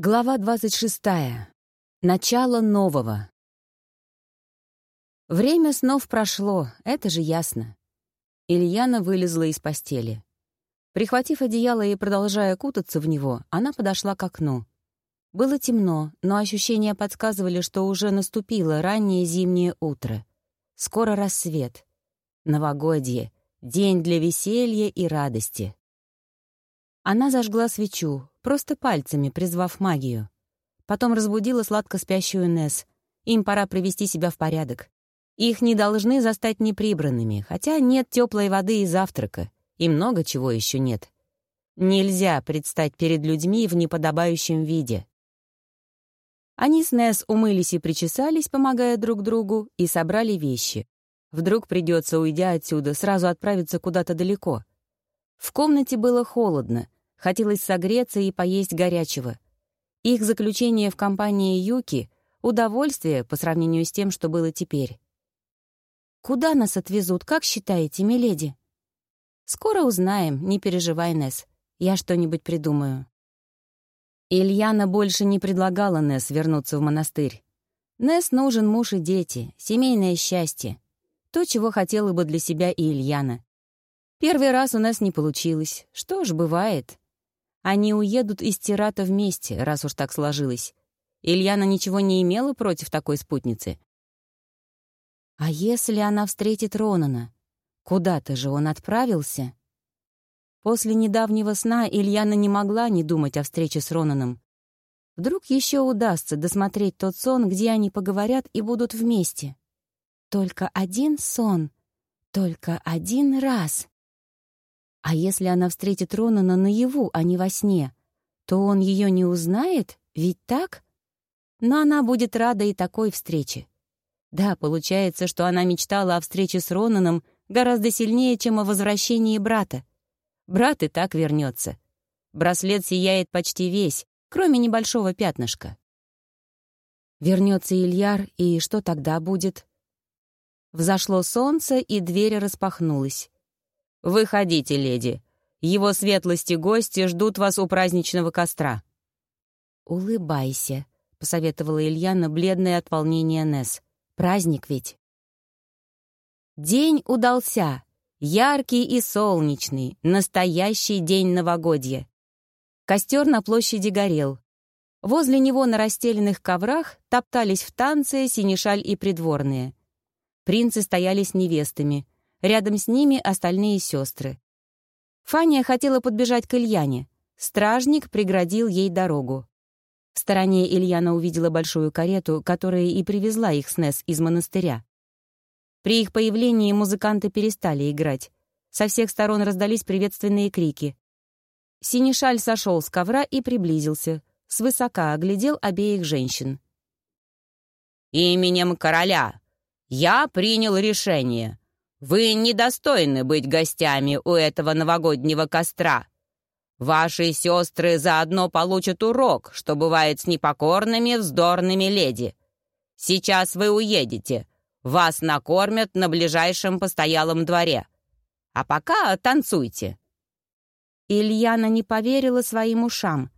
Глава 26. Начало нового. Время снов прошло, это же ясно. Ильяна вылезла из постели. Прихватив одеяло и продолжая кутаться в него, она подошла к окну. Было темно, но ощущения подсказывали, что уже наступило раннее зимнее утро. Скоро рассвет. Новогодье. День для веселья и радости. Она зажгла свечу, просто пальцами призвав магию. Потом разбудила сладко спящую Несс. Им пора привести себя в порядок. Их не должны застать неприбранными, хотя нет теплой воды и завтрака, и много чего еще нет. Нельзя предстать перед людьми в неподобающем виде. Они с Несс умылись и причесались, помогая друг другу, и собрали вещи. Вдруг придется, уйдя отсюда, сразу отправиться куда-то далеко. В комнате было холодно, Хотелось согреться и поесть горячего. Их заключение в компании Юки — удовольствие по сравнению с тем, что было теперь. «Куда нас отвезут, как считаете, миледи?» «Скоро узнаем, не переживай, Несс. Я что-нибудь придумаю». Ильяна больше не предлагала Несс вернуться в монастырь. Несс нужен муж и дети, семейное счастье. То, чего хотела бы для себя и Ильяна. Первый раз у нас не получилось. Что ж, бывает. Они уедут из Тирата вместе, раз уж так сложилось. Ильяна ничего не имела против такой спутницы. А если она встретит Ронана? Куда-то же он отправился? После недавнего сна Ильяна не могла не думать о встрече с Ронаном. Вдруг еще удастся досмотреть тот сон, где они поговорят и будут вместе. Только один сон, только один раз. А если она встретит Ронана наяву, а не во сне, то он ее не узнает, ведь так? Но она будет рада и такой встрече. Да, получается, что она мечтала о встрече с Ронаном гораздо сильнее, чем о возвращении брата. Брат и так вернется. Браслет сияет почти весь, кроме небольшого пятнышка. Вернется Ильяр, и что тогда будет? Взошло солнце, и дверь распахнулась. «Выходите, леди. Его светлости гости ждут вас у праздничного костра». «Улыбайся», — посоветовала Ильяна, бледная от волнения Несс. «Праздник ведь». День удался. Яркий и солнечный, настоящий день новогодья. Костер на площади горел. Возле него на расстеленных коврах топтались в танце синешаль и придворные. Принцы стояли с невестами — Рядом с ними остальные сестры. Фания хотела подбежать к Ильяне. Стражник преградил ей дорогу. В стороне Ильяна увидела большую карету, которая и привезла их с Несс из монастыря. При их появлении музыканты перестали играть. Со всех сторон раздались приветственные крики. Синишаль сошел с ковра и приблизился. Свысока оглядел обеих женщин. «Именем короля я принял решение вы недостойны быть гостями у этого новогоднего костра. Ваши сестры заодно получат урок, что бывает с непокорными вздорными леди. Сейчас вы уедете. Вас накормят на ближайшем постоялом дворе. А пока танцуйте». Ильяна не поверила своим ушам.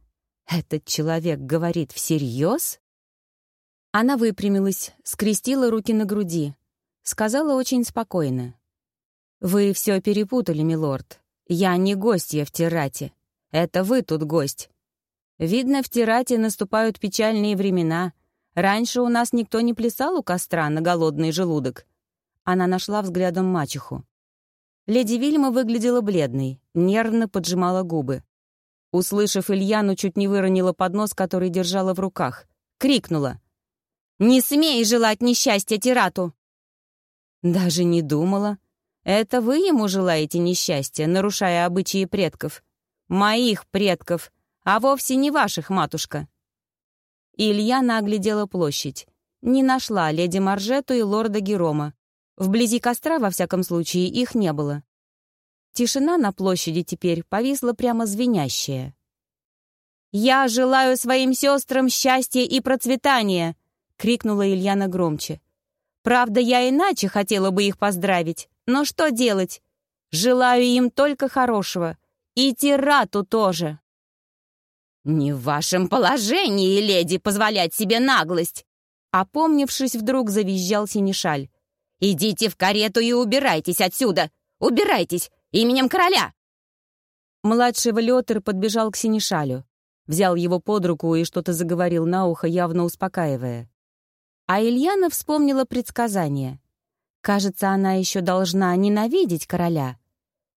«Этот человек говорит всерьез?» Она выпрямилась, скрестила руки на груди. Сказала очень спокойно. «Вы все перепутали, милорд. Я не гостья в Тирате. Это вы тут гость. Видно, в Тирате наступают печальные времена. Раньше у нас никто не плясал у костра на голодный желудок». Она нашла взглядом мачеху. Леди Вильма выглядела бледной, нервно поджимала губы. Услышав Ильяну, чуть не выронила поднос, который держала в руках. Крикнула. «Не смей желать несчастья Тирату!» Даже не думала. Это вы ему желаете несчастья, нарушая обычаи предков? Моих предков, а вовсе не ваших, матушка. Ильяна оглядела площадь. Не нашла леди Маржету и лорда Герома. Вблизи костра, во всяком случае, их не было. Тишина на площади теперь повисла прямо звенящая. «Я желаю своим сестрам счастья и процветания!» — крикнула Ильяна громче. Правда, я иначе хотела бы их поздравить, но что делать? Желаю им только хорошего. И Тирату тоже. «Не в вашем положении, леди, позволять себе наглость!» Опомнившись, вдруг завизжал Синишаль. «Идите в карету и убирайтесь отсюда! Убирайтесь! Именем короля!» Младший Валиотер подбежал к Синишалю, взял его под руку и что-то заговорил на ухо, явно успокаивая. А Ильяна вспомнила предсказание. Кажется, она еще должна ненавидеть короля.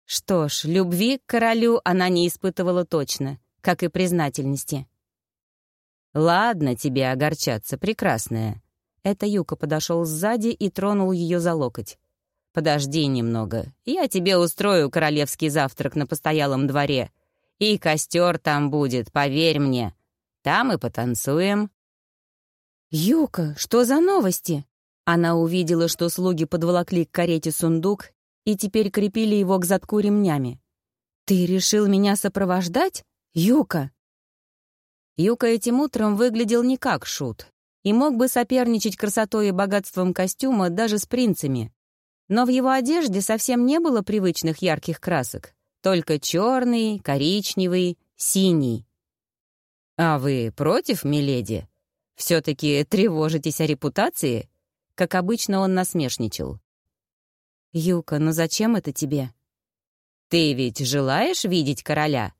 Что ж, любви к королю она не испытывала точно, как и признательности. «Ладно тебе огорчаться, прекрасная». Это Юка подошел сзади и тронул ее за локоть. «Подожди немного. Я тебе устрою королевский завтрак на постоялом дворе. И костер там будет, поверь мне. Там и потанцуем». «Юка, что за новости?» Она увидела, что слуги подволокли к карете сундук и теперь крепили его к задку ремнями. «Ты решил меня сопровождать? Юка!» Юка этим утром выглядел не как шут и мог бы соперничать красотой и богатством костюма даже с принцами. Но в его одежде совсем не было привычных ярких красок, только черный, коричневый, синий. «А вы против, миледи? Все-таки тревожитесь о репутации?» Как обычно, он насмешничал. «Юка, ну зачем это тебе?» «Ты ведь желаешь видеть короля?»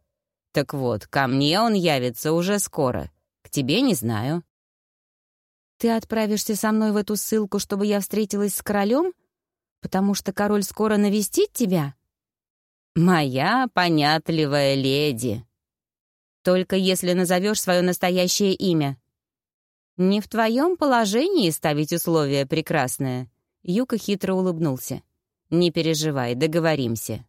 Так вот, ко мне он явится уже скоро. К тебе не знаю. Ты отправишься со мной в эту ссылку, чтобы я встретилась с королем? Потому что король скоро навестит тебя? Моя понятливая леди. Только если назовешь свое настоящее имя. Не в твоем положении ставить условия, прекрасное. Юка хитро улыбнулся. Не переживай, договоримся.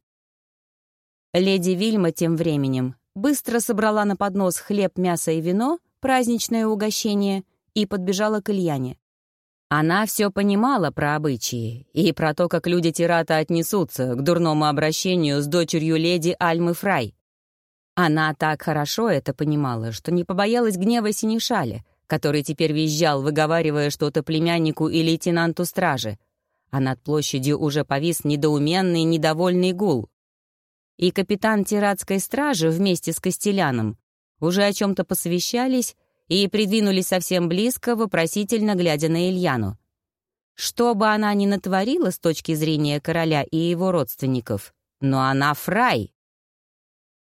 Леди Вильма тем временем быстро собрала на поднос хлеб, мясо и вино, праздничное угощение, и подбежала к Ильяне. Она все понимала про обычаи и про то, как люди Тирата отнесутся к дурному обращению с дочерью леди Альмы Фрай. Она так хорошо это понимала, что не побоялась гнева Синишаля, который теперь визжал, выговаривая что-то племяннику и лейтенанту стражи, а над площадью уже повис недоуменный, недовольный гул и капитан тиратской стражи вместе с Костеляном уже о чем-то посовещались и придвинулись совсем близко, вопросительно глядя на Ильяну. Что бы она ни натворила с точки зрения короля и его родственников, но она фрай.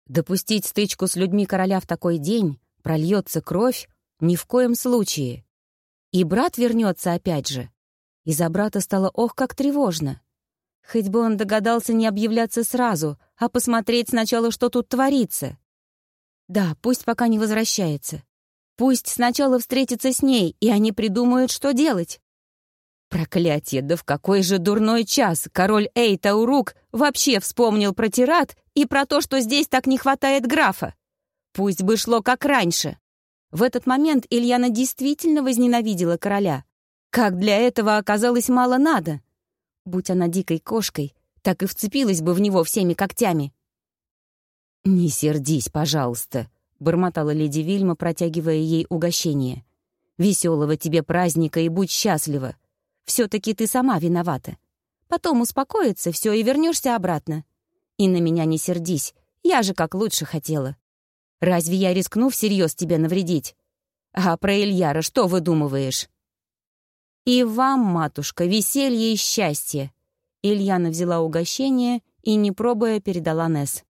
Допустить стычку с людьми короля в такой день, прольется кровь, ни в коем случае. И брат вернется опять же. И за брата стало ох, как тревожно. Хоть бы он догадался не объявляться сразу, а посмотреть сначала, что тут творится. Да, пусть пока не возвращается. Пусть сначала встретится с ней, и они придумают, что делать. Проклятие, да в какой же дурной час король Эйтаурук вообще вспомнил про тират и про то, что здесь так не хватает графа. Пусть бы шло как раньше. В этот момент Ильяна действительно возненавидела короля. Как для этого оказалось мало надо — Будь она дикой кошкой, так и вцепилась бы в него всеми когтями. «Не сердись, пожалуйста», — бормотала леди Вильма, протягивая ей угощение. «Веселого тебе праздника и будь счастлива. Все-таки ты сама виновата. Потом успокоится все и вернешься обратно. И на меня не сердись, я же как лучше хотела. Разве я рискну всерьез тебе навредить? А про Ильяра что выдумываешь?» «И вам, матушка, веселье и счастье!» Ильяна взяла угощение и, не пробуя, передала Несс.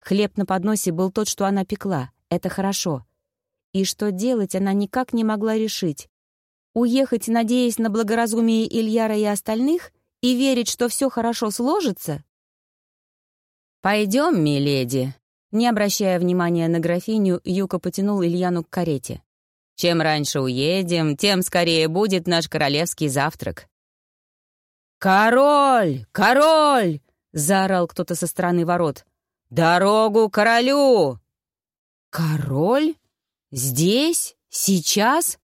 Хлеб на подносе был тот, что она пекла. Это хорошо. И что делать, она никак не могла решить. Уехать, надеясь на благоразумие Ильяра и остальных, и верить, что все хорошо сложится? «Пойдем, миледи!» Не обращая внимания на графиню, Юка потянул Ильяну к карете. Чем раньше уедем, тем скорее будет наш королевский завтрак». «Король! Король!» — заорал кто-то со стороны ворот. «Дорогу королю!» «Король? Здесь? Сейчас?»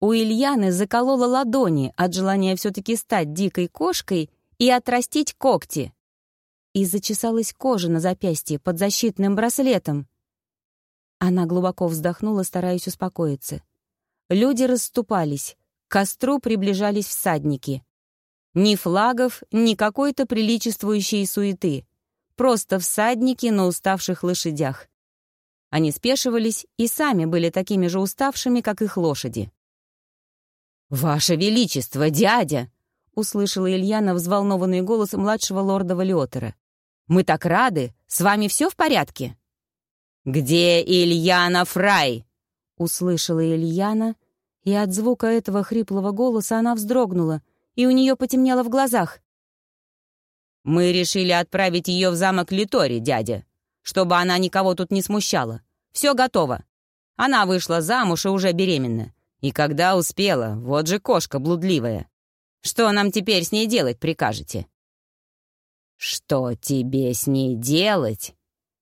У Ильяны заколола ладони от желания все-таки стать дикой кошкой и отрастить когти. И зачесалась кожа на запястье под защитным браслетом. Она глубоко вздохнула, стараясь успокоиться. Люди расступались, к костру приближались всадники. Ни флагов, ни какой-то приличествующей суеты. Просто всадники на уставших лошадях. Они спешивались и сами были такими же уставшими, как их лошади. «Ваше Величество, дядя!» — услышала Ильяна взволнованный голос младшего лорда Валиотера. «Мы так рады! С вами все в порядке?» «Где Ильяна Фрай?» — услышала Ильяна, и от звука этого хриплого голоса она вздрогнула, и у нее потемнело в глазах. «Мы решили отправить ее в замок Литори, дядя чтобы она никого тут не смущала. Все готово. Она вышла замуж и уже беременна. И когда успела, вот же кошка блудливая. Что нам теперь с ней делать прикажете?» «Что тебе с ней делать?»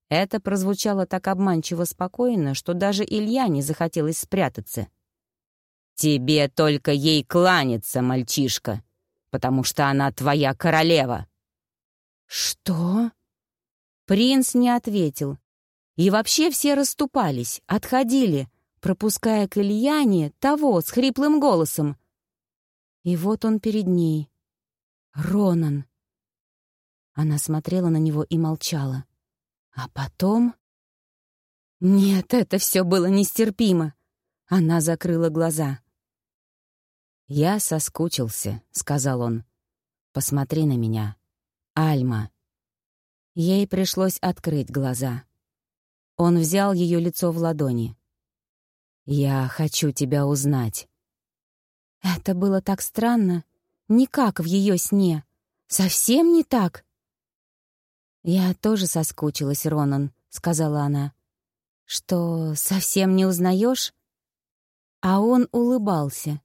Это прозвучало так обманчиво спокойно, что даже Илья не захотелось спрятаться. «Тебе только ей кланяться, мальчишка, потому что она твоя королева». «Что?» Принц не ответил. И вообще все расступались, отходили, пропуская к Ильяне того с хриплым голосом. И вот он перед ней. Ронан. Она смотрела на него и молчала. А потом... Нет, это все было нестерпимо. Она закрыла глаза. «Я соскучился», — сказал он. «Посмотри на меня. Альма». Ей пришлось открыть глаза. Он взял ее лицо в ладони. «Я хочу тебя узнать». Это было так странно, не как в ее сне. Совсем не так. «Я тоже соскучилась, Ронан», — сказала она. «Что, совсем не узнаешь?» А он улыбался,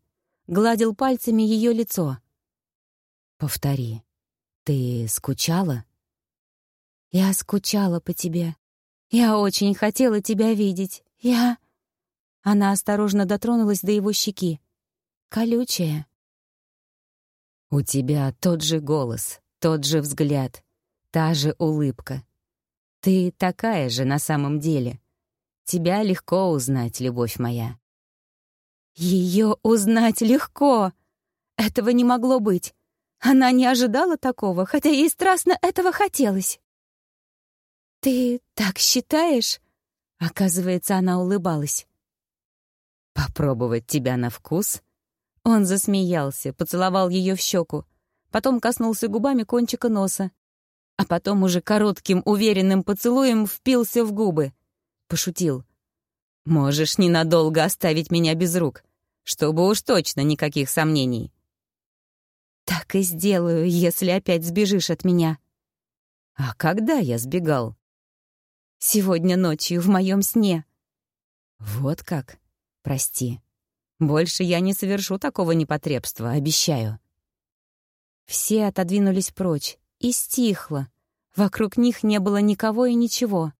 гладил пальцами ее лицо. «Повтори, ты скучала?» Я скучала по тебе. Я очень хотела тебя видеть. Я...» Она осторожно дотронулась до его щеки. «Колючая». «У тебя тот же голос, тот же взгляд, та же улыбка. Ты такая же на самом деле. Тебя легко узнать, любовь моя». Ее узнать легко! Этого не могло быть. Она не ожидала такого, хотя ей страстно этого хотелось. «Ты так считаешь?» Оказывается, она улыбалась. «Попробовать тебя на вкус?» Он засмеялся, поцеловал ее в щеку, потом коснулся губами кончика носа, а потом уже коротким, уверенным поцелуем впился в губы. Пошутил. «Можешь ненадолго оставить меня без рук, чтобы уж точно никаких сомнений». «Так и сделаю, если опять сбежишь от меня». «А когда я сбегал?» Сегодня ночью в моем сне. Вот как? Прости. Больше я не совершу такого непотребства, обещаю. Все отодвинулись прочь, и стихло. Вокруг них не было никого и ничего.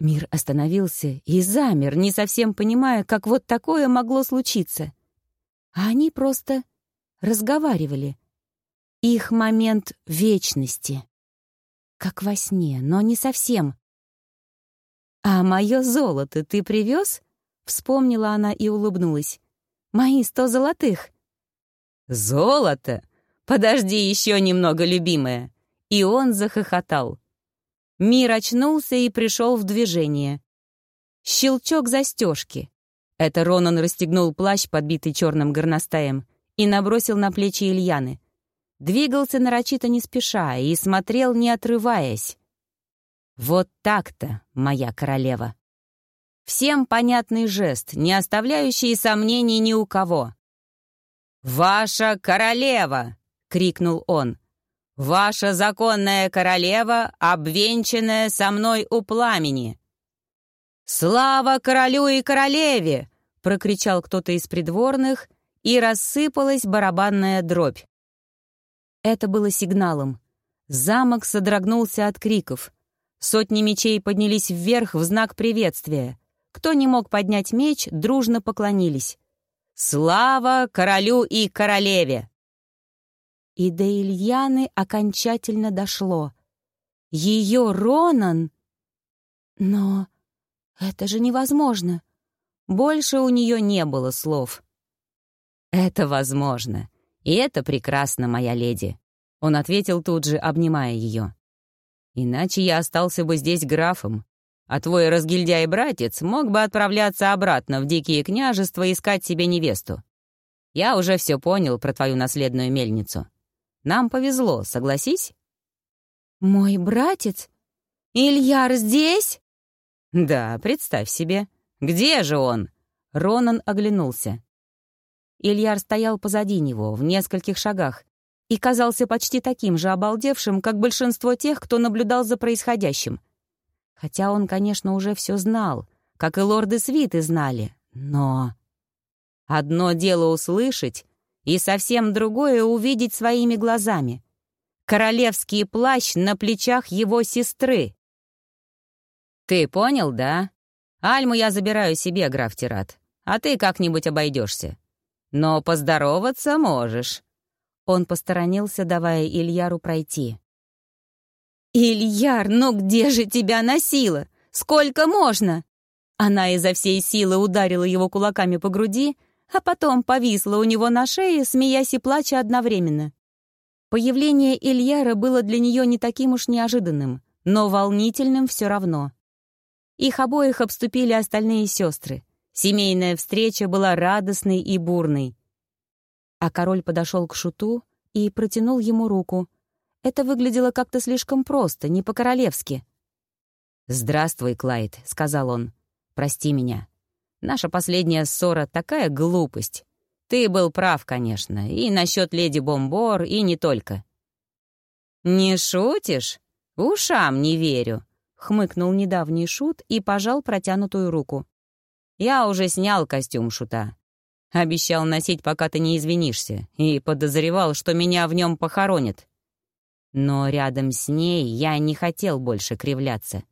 Мир остановился и замер, не совсем понимая, как вот такое могло случиться. А они просто разговаривали. Их момент вечности. Как во сне, но не совсем. «А мое золото ты привез?» — вспомнила она и улыбнулась. «Мои сто золотых». «Золото? Подожди еще немного, любимая!» И он захохотал. Мир очнулся и пришел в движение. Щелчок застежки. Это Ронан расстегнул плащ, подбитый черным горностаем, и набросил на плечи Ильяны. Двигался нарочито не спеша и смотрел, не отрываясь. Вот так-то, моя королева. Всем понятный жест, не оставляющий сомнений ни у кого. «Ваша королева!» — крикнул он. «Ваша законная королева, обвенчанная со мной у пламени!» «Слава королю и королеве!» — прокричал кто-то из придворных, и рассыпалась барабанная дробь. Это было сигналом. Замок содрогнулся от криков. Сотни мечей поднялись вверх в знак приветствия. Кто не мог поднять меч, дружно поклонились. «Слава королю и королеве!» И до Ильяны окончательно дошло. Ее Ронан! Но это же невозможно. Больше у нее не было слов. «Это возможно. И это прекрасно, моя леди», — он ответил тут же, обнимая ее. Иначе я остался бы здесь графом, а твой разгильдяй-братец мог бы отправляться обратно в дикие княжества искать себе невесту. Я уже все понял про твою наследную мельницу. Нам повезло, согласись?» «Мой братец? Ильяр здесь?» «Да, представь себе. Где же он?» Ронан оглянулся. Ильяр стоял позади него, в нескольких шагах, и казался почти таким же обалдевшим, как большинство тех, кто наблюдал за происходящим. Хотя он, конечно, уже все знал, как и лорды Свиты знали, но... Одно дело услышать, и совсем другое — увидеть своими глазами. Королевский плащ на плечах его сестры. «Ты понял, да? Альму я забираю себе, граф Тират, а ты как-нибудь обойдешься. Но поздороваться можешь». Он посторонился, давая Ильяру пройти. «Ильяр, ну где же тебя носило? Сколько можно?» Она изо всей силы ударила его кулаками по груди, а потом повисла у него на шее, смеясь и плача одновременно. Появление Ильяра было для нее не таким уж неожиданным, но волнительным все равно. Их обоих обступили остальные сестры. Семейная встреча была радостной и бурной. А король подошел к Шуту и протянул ему руку — это выглядело как-то слишком просто, не по-королевски. «Здравствуй, Клайд», — сказал он. «Прости меня. Наша последняя ссора — такая глупость. Ты был прав, конечно, и насчет леди Бомбор, и не только». «Не шутишь? Ушам не верю», — хмыкнул недавний шут и пожал протянутую руку. «Я уже снял костюм шута. Обещал носить, пока ты не извинишься, и подозревал, что меня в нем похоронят. Но рядом с ней я не хотел больше кривляться.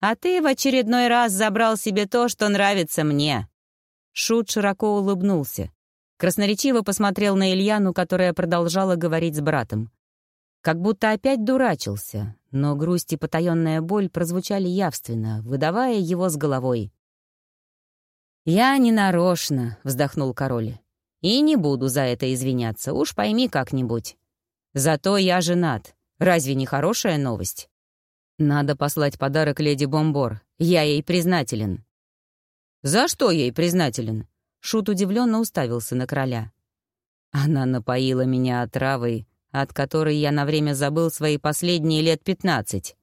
«А ты в очередной раз забрал себе то, что нравится мне». Шут широко улыбнулся. Красноречиво посмотрел на Ильяну, которая продолжала говорить с братом. Как будто опять дурачился, но грусть и потаенная боль прозвучали явственно, выдавая его с головой. «Я не нарочно», — вздохнул король. «И не буду за это извиняться, уж пойми как-нибудь. Зато я женат. Разве не хорошая новость? Надо послать подарок леди Бомбор. Я ей признателен. За что ей признателен? Шут удивленно уставился на короля. Она напоила меня отравой, от которой я на время забыл свои последние лет пятнадцать.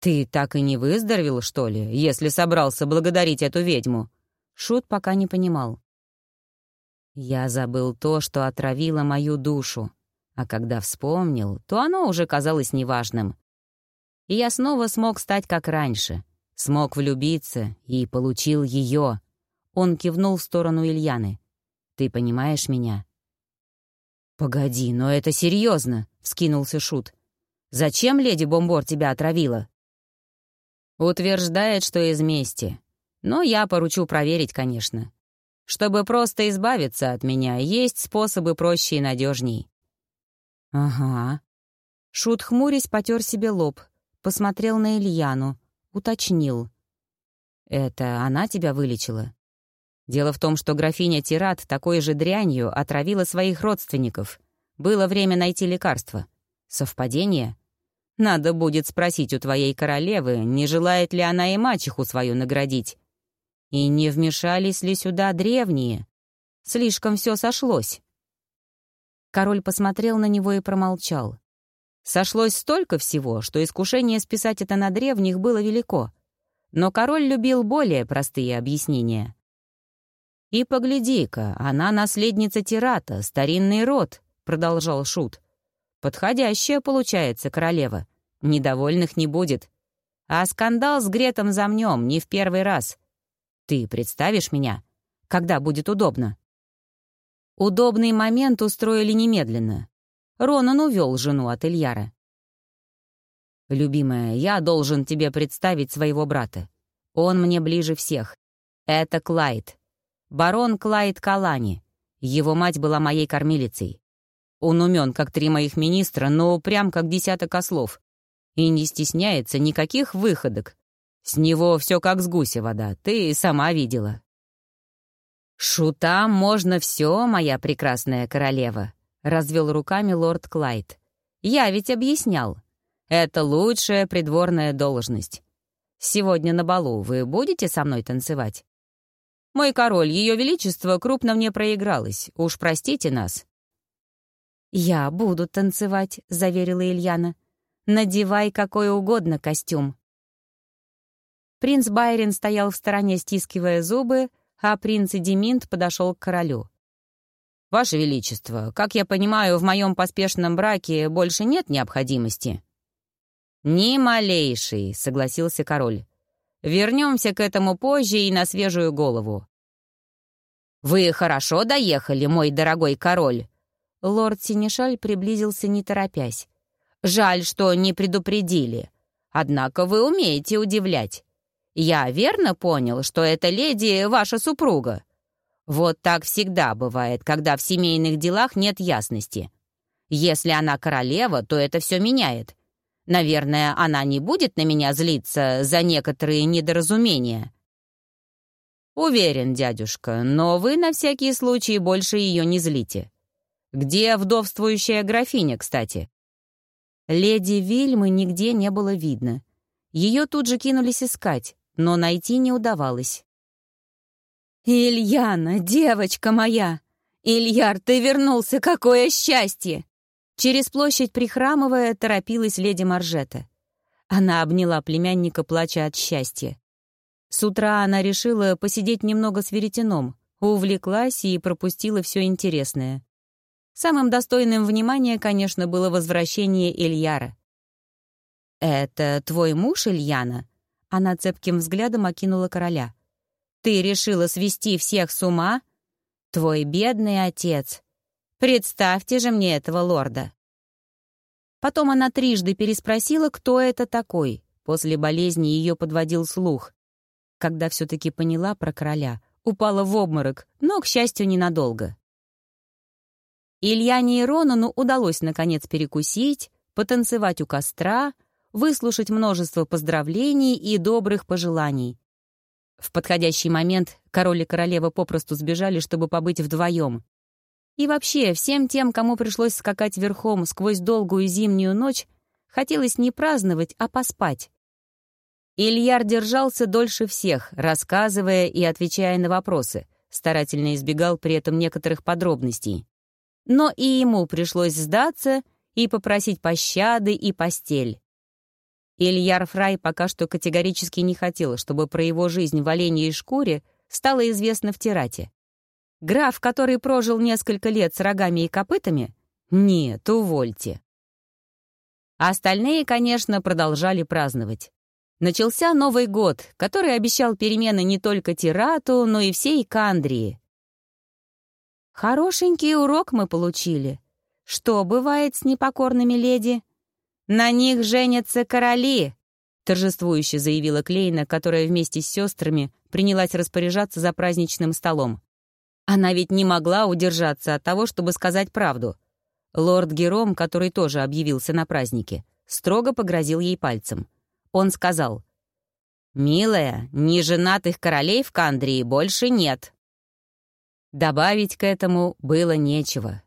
«Ты так и не выздоровел, что ли, если собрался благодарить эту ведьму?» Шут пока не понимал. «Я забыл то, что отравило мою душу. А когда вспомнил, то оно уже казалось неважным. И я снова смог стать как раньше. Смог влюбиться и получил ее. Он кивнул в сторону Ильяны. «Ты понимаешь меня?» «Погоди, но это серьезно, вскинулся Шут. «Зачем леди Бомбор тебя отравила?» «Утверждает, что из мести. Но я поручу проверить, конечно. Чтобы просто избавиться от меня, есть способы проще и надежней. «Ага». Шут, хмурясь, потер себе лоб, посмотрел на Ильяну, уточнил. «Это она тебя вылечила?» Дело в том, что графиня Тират такой же дрянью отравила своих родственников. Было время найти лекарство. Совпадение? Надо будет спросить у твоей королевы, не желает ли она и мачеху свою наградить. И не вмешались ли сюда древние? Слишком все сошлось. Король посмотрел на него и промолчал. Сошлось столько всего, что искушение списать это на древних было велико. Но король любил более простые объяснения. «И погляди-ка, она наследница Тирата, старинный род», — продолжал Шут. «Подходящая получается королева. Недовольных не будет. А скандал с Гретом замнем не в первый раз. Ты представишь меня? Когда будет удобно?» Удобный момент устроили немедленно. Ронан увел жену от Ильяра. «Любимая, я должен тебе представить своего брата. Он мне ближе всех. Это Клайд. Барон Клайд Калани. Его мать была моей кормилицей. Он умен, как три моих министра, но упрям, как десяток ослов. И не стесняется никаких выходок. С него все как с гуся вода, ты сама видела. «Шутам можно все, моя прекрасная королева», — развел руками лорд Клайд. «Я ведь объяснял. Это лучшая придворная должность. Сегодня на балу вы будете со мной танцевать? Мой король, ее величество, крупно мне проигралось. Уж простите нас». «Я буду танцевать», — заверила Ильяна. «Надевай какой угодно костюм». Принц Байрин стоял в стороне, стискивая зубы, а принц Эдиминт подошел к королю. «Ваше Величество, как я понимаю, в моем поспешном браке больше нет необходимости?» «Ни малейший», — согласился король. «Вернемся к этому позже и на свежую голову». «Вы хорошо доехали, мой дорогой король?» Лорд Синишаль приблизился, не торопясь. «Жаль, что не предупредили. Однако вы умеете удивлять. Я верно понял, что эта леди ваша супруга? Вот так всегда бывает, когда в семейных делах нет ясности. Если она королева, то это все меняет. Наверное, она не будет на меня злиться за некоторые недоразумения. Уверен, дядюшка, но вы на всякий случай больше ее не злите. Где вдовствующая графиня, кстати? Леди Вильмы нигде не было видно. Ее тут же кинулись искать, но найти не удавалось. «Ильяна, девочка моя! Ильяр, ты вернулся, какое счастье!» Через площадь, прихрамывая, торопилась леди Маржета. Она обняла племянника, плача от счастья. С утра она решила посидеть немного с веретеном, увлеклась и пропустила все интересное. Самым достойным внимания, конечно, было возвращение Ильяра. «Это твой муж, Ильяна?» Она цепким взглядом окинула короля. «Ты решила свести всех с ума? Твой бедный отец. Представьте же мне этого лорда». Потом она трижды переспросила, кто это такой. После болезни ее подводил слух. Когда все-таки поняла про короля, упала в обморок, но, к счастью, ненадолго. Ильяне и Ронану удалось, наконец, перекусить, потанцевать у костра, выслушать множество поздравлений и добрых пожеланий. В подходящий момент король и королева попросту сбежали, чтобы побыть вдвоем. И вообще, всем тем, кому пришлось скакать верхом сквозь долгую зимнюю ночь, хотелось не праздновать, а поспать. Ильяр держался дольше всех, рассказывая и отвечая на вопросы, старательно избегал при этом некоторых подробностей. Но и ему пришлось сдаться и попросить пощады и постель. Ильяр Фрай пока что категорически не хотел, чтобы про его жизнь в оленьей шкуре стало известно в Тирате. Граф, который прожил несколько лет с рогами и копытами? Нет, увольте. остальные, конечно, продолжали праздновать. Начался Новый год, который обещал перемены не только Тирату, но и всей Кандрии. Хорошенький урок мы получили. Что бывает с непокорными леди? На них женятся короли, торжествующе заявила Клейна, которая вместе с сестрами принялась распоряжаться за праздничным столом. Она ведь не могла удержаться от того, чтобы сказать правду. Лорд Гером, который тоже объявился на празднике, строго погрозил ей пальцем. Он сказал, «Милая, неженатых королей в Кандрии больше нет». Добавить к этому было нечего.